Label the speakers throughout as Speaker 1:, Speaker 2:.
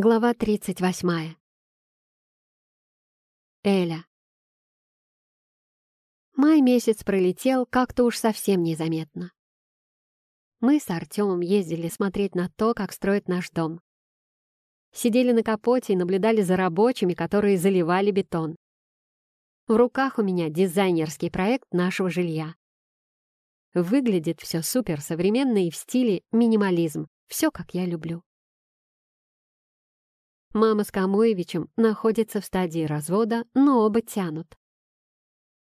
Speaker 1: Глава 38. Эля. Май месяц пролетел как-то уж совсем незаметно. Мы с Артемом ездили смотреть на то, как строят наш дом. Сидели на капоте и наблюдали за рабочими, которые заливали бетон. В руках у меня дизайнерский проект нашего жилья. Выглядит все супер современно и в стиле минимализм. Все, как я люблю. Мама с Камоевичем находятся в стадии развода, но оба тянут.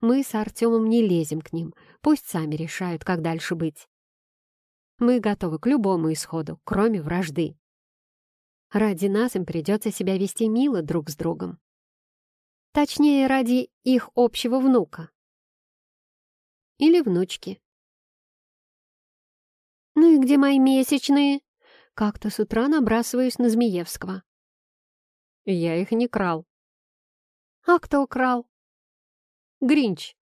Speaker 1: Мы с Артемом не лезем к ним, пусть сами решают, как дальше быть. Мы готовы к любому исходу, кроме вражды. Ради нас им придется себя вести мило друг с другом. Точнее, ради их общего внука. Или внучки. «Ну и где мои месячные?» Как-то с утра набрасываюсь на Змеевского.
Speaker 2: Я их не крал.
Speaker 1: А кто крал?
Speaker 2: Гринч.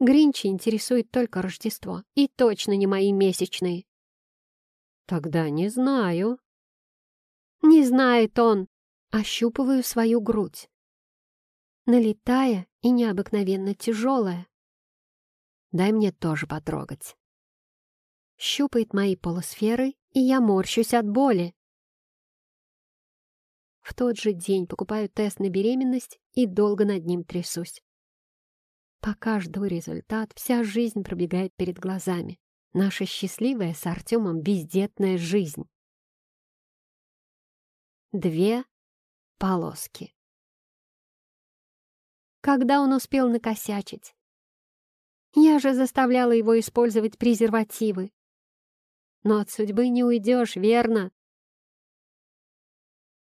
Speaker 1: Гринчи интересует только Рождество. И точно не мои месячные.
Speaker 2: Тогда не знаю.
Speaker 1: Не знает он. Ощупываю свою грудь. Налетая и необыкновенно тяжелая. Дай мне тоже потрогать. Щупает мои полусферы, и я морщусь от боли. В тот же день покупаю тест на беременность и долго над ним трясусь. Пока жду результат, вся жизнь пробегает перед глазами. Наша счастливая с Артемом бездетная жизнь. Две полоски. Когда он успел накосячить? Я же заставляла его использовать презервативы. Но от судьбы не уйдешь, верно?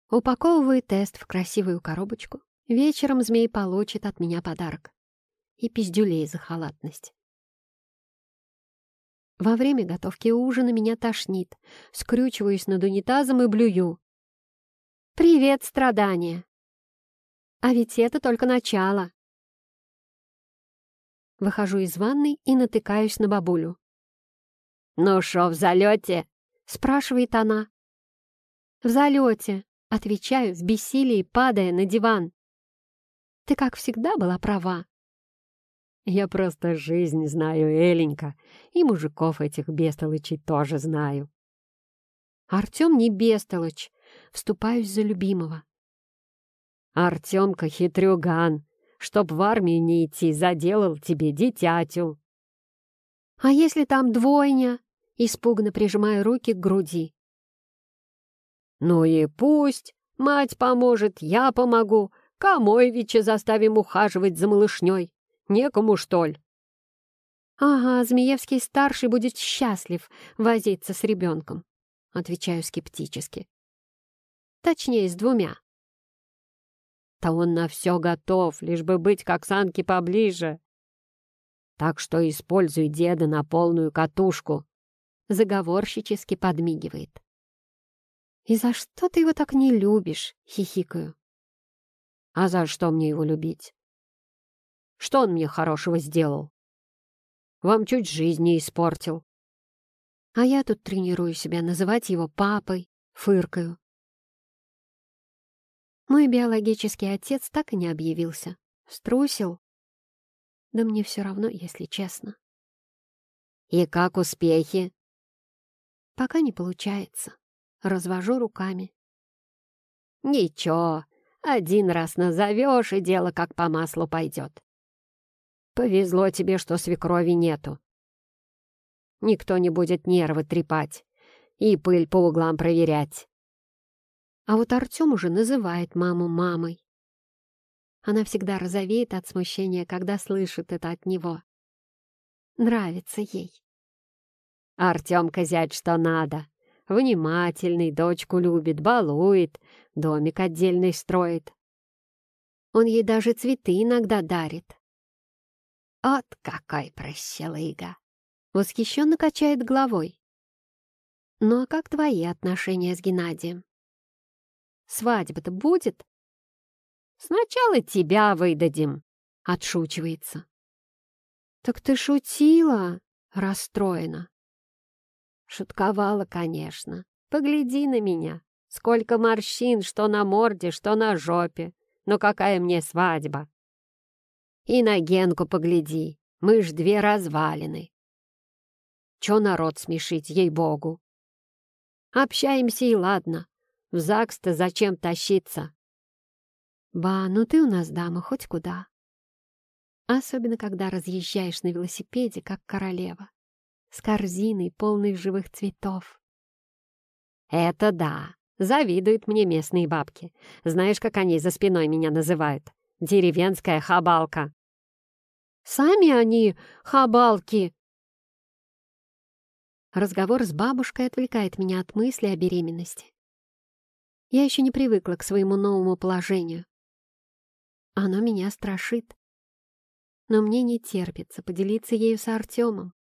Speaker 1: Упаковываю тест в красивую коробочку. Вечером змей получит от меня подарок. И пиздюлей за халатность. Во время готовки ужина меня тошнит. Скрючиваюсь над унитазом и блюю. «Привет, страдания!» А ведь это только начало. Выхожу из ванной и натыкаюсь на бабулю.
Speaker 2: «Ну шо, в залете?»
Speaker 1: — спрашивает она. «В залете», Отвечаю в бессилии, падая на диван. Ты, как всегда, была права.
Speaker 2: Я просто жизнь знаю, Эленька, и мужиков этих бестолочей тоже знаю.
Speaker 1: Артем не бестолочь, вступаюсь за любимого.
Speaker 2: Артемка хитрюган, чтоб в армию не идти, заделал тебе дитятю.
Speaker 1: А если там двойня? Испуганно прижимая руки к груди.
Speaker 2: «Ну и пусть. Мать поможет, я помогу. Камоевича заставим ухаживать за малышней. Некому, что ли?»
Speaker 1: «Ага, Змеевский-старший будет счастлив возиться с ребенком», — отвечаю скептически. «Точнее, с двумя».
Speaker 2: «Да он на все готов, лишь бы быть к Оксанке поближе. Так что используй деда на полную катушку», — заговорщически подмигивает.
Speaker 1: «И за что ты его так не любишь?» — хихикаю.
Speaker 2: «А за что мне его любить? Что он мне хорошего сделал? Вам чуть жизнь не испортил».
Speaker 1: А я тут тренирую себя называть его папой, фыркаю. Мой биологический отец так и не объявился. Струсил. Да мне все равно, если честно.
Speaker 2: «И как успехи?»
Speaker 1: «Пока не получается. Развожу руками.
Speaker 2: «Ничего, один раз назовешь, и дело как по маслу пойдет. Повезло тебе, что свекрови нету. Никто не будет нервы трепать и пыль по углам проверять».
Speaker 1: А вот Артем уже называет маму мамой. Она всегда розовеет от смущения, когда слышит это от него. Нравится ей.
Speaker 2: «Артемка зять что надо», Внимательный, дочку любит, балует, домик отдельный строит.
Speaker 1: Он ей даже цветы иногда дарит.
Speaker 2: От какой прощелыга!
Speaker 1: Восхищенно качает головой. Ну а как твои отношения с Геннадием? Свадьба-то будет?
Speaker 2: Сначала тебя выдадим, отшучивается.
Speaker 1: Так ты шутила, расстроена.
Speaker 2: Шутковала, конечно. Погляди на меня. Сколько морщин, что на морде, что на жопе. Но какая мне свадьба? И на Генку погляди, мы ж две развалины. Чё народ смешить, ей-богу? Общаемся и ладно. В ЗАГС-то зачем тащиться?
Speaker 1: Ба, ну ты у нас дама хоть куда. Особенно, когда разъезжаешь на велосипеде, как королева, с корзиной, полной живых цветов.
Speaker 2: Это да, завидуют мне местные бабки. Знаешь, как они за спиной меня называют? Деревенская хабалка.
Speaker 1: Сами они хабалки. Разговор с бабушкой отвлекает меня от мысли о беременности. Я еще не привыкла к своему новому положению. Оно меня страшит. Но мне не терпится поделиться ею с Артемом.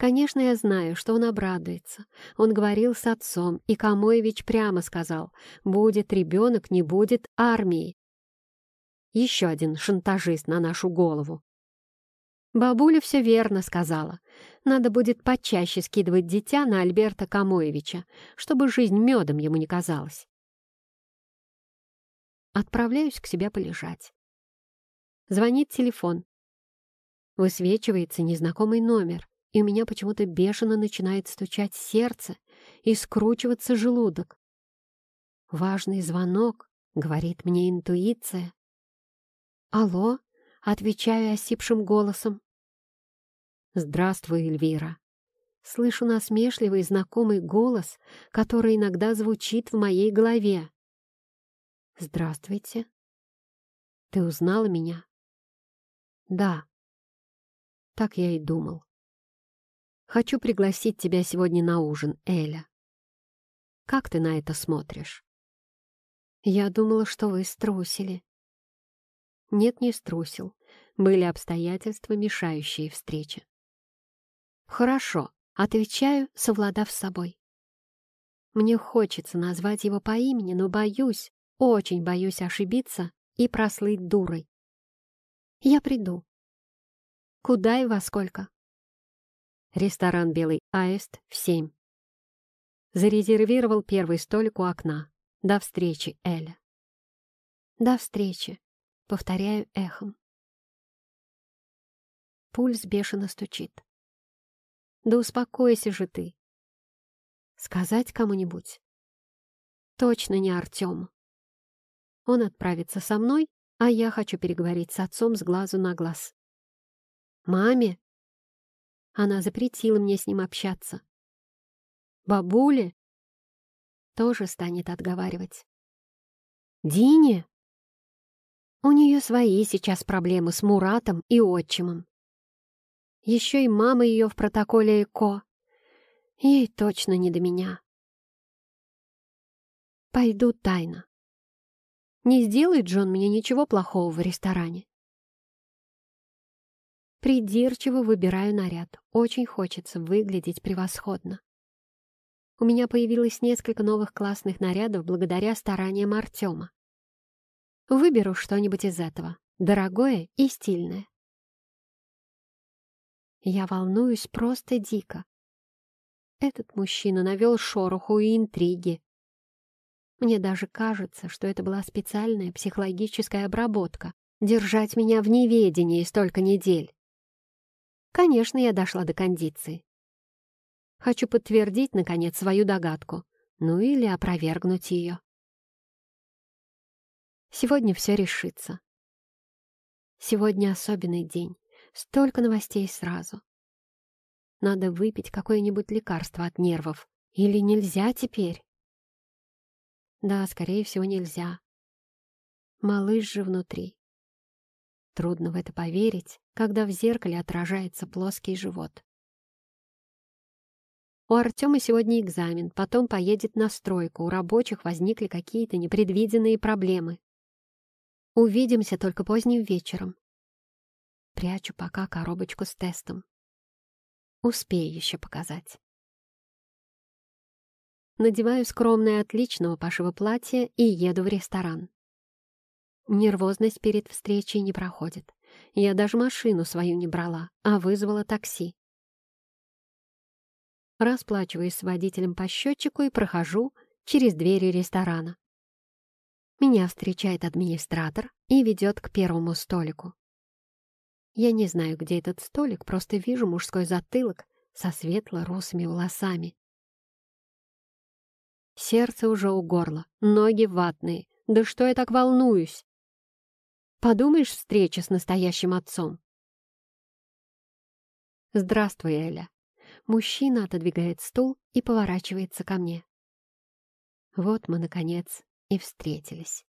Speaker 1: Конечно, я знаю, что он обрадуется. Он говорил с отцом, и Камоевич прямо сказал, будет ребенок, не будет армии. Еще один шантажист на нашу голову. Бабуля все верно сказала. Надо будет почаще скидывать дитя на Альберта Камоевича, чтобы жизнь медом ему не казалась. Отправляюсь к себе полежать. Звонит телефон. Высвечивается незнакомый номер, и у меня почему-то бешено начинает стучать сердце и скручиваться желудок. «Важный звонок», — говорит мне интуиция. «Алло?» — отвечаю осипшим голосом. «Здравствуй, Эльвира». Слышу насмешливый знакомый голос, который иногда звучит в моей голове. «Здравствуйте. Ты узнала меня?» «Да». Так я и думал. «Хочу пригласить тебя сегодня на ужин, Эля. Как ты на это смотришь?» «Я думала, что вы струсили». Нет, не струсил. Были обстоятельства, мешающие встрече. «Хорошо», — отвечаю, совладав с собой. Мне хочется назвать его по имени, но боюсь, очень боюсь ошибиться и прослыть дурой. Я приду. Куда и во сколько? Ресторан «Белый аист» в семь. Зарезервировал первый столик у окна. До встречи, Эля. До встречи, повторяю эхом. Пульс бешено стучит. Да успокойся же ты. Сказать кому-нибудь? Точно не Артему. Он отправится со мной, а я хочу переговорить с отцом с глазу на глаз. Маме? Она запретила мне с ним общаться. Бабуле? Тоже станет отговаривать. Дине? У нее свои сейчас проблемы с Муратом и отчимом. Еще и мама ее в протоколе ЭКО. Ей точно не до меня. Пойду тайно. Не сделает Джон мне ничего плохого в ресторане. Придирчиво выбираю наряд. Очень хочется выглядеть превосходно. У меня появилось несколько новых классных нарядов благодаря стараниям Артема. Выберу что-нибудь из этого, дорогое и стильное. Я волнуюсь просто дико. Этот мужчина навел шороху и интриги, мне даже кажется, что это была специальная психологическая обработка — держать меня в неведении столько недель. Конечно, я дошла до кондиции. Хочу подтвердить, наконец, свою догадку, ну или опровергнуть ее. Сегодня все решится. Сегодня особенный день, столько новостей сразу. Надо выпить какое-нибудь лекарство от нервов. Или нельзя теперь? Да, скорее всего, нельзя. Малыш же внутри. Трудно в это поверить, когда в зеркале отражается плоский живот. У Артема сегодня экзамен, потом поедет на стройку, у рабочих возникли какие-то непредвиденные проблемы. Увидимся только поздним вечером. Прячу пока коробочку с тестом. Успею еще показать. Надеваю скромное отличного пошива платье и еду в ресторан. Нервозность перед встречей не проходит. Я даже машину свою не брала, а вызвала такси. Расплачиваюсь с водителем по счетчику и прохожу через двери ресторана. Меня встречает администратор и ведет к первому столику. Я не знаю, где этот столик, просто вижу мужской затылок со светло-русыми волосами. Сердце уже у горла, ноги ватные. Да что я так волнуюсь? Подумаешь, встреча с настоящим отцом. Здравствуй, Эля. Мужчина отодвигает стул и поворачивается ко мне. Вот мы, наконец, и встретились.